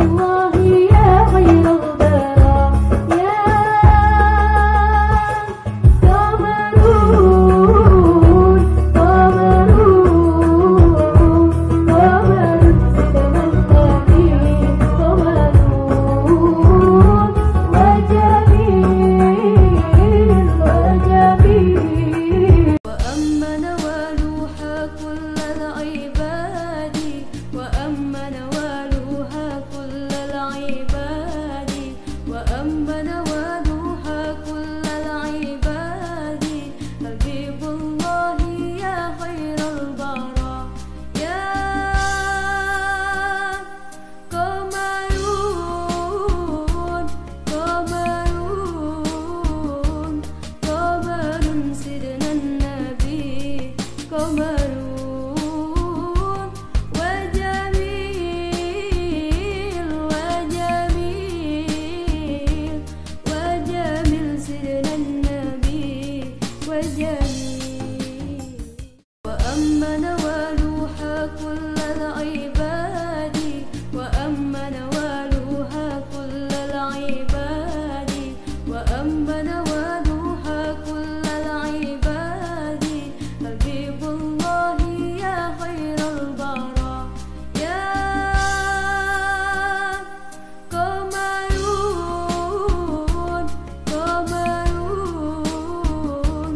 Allah yeah جميل وأمن كل العباد وأما ولوحى كل العباد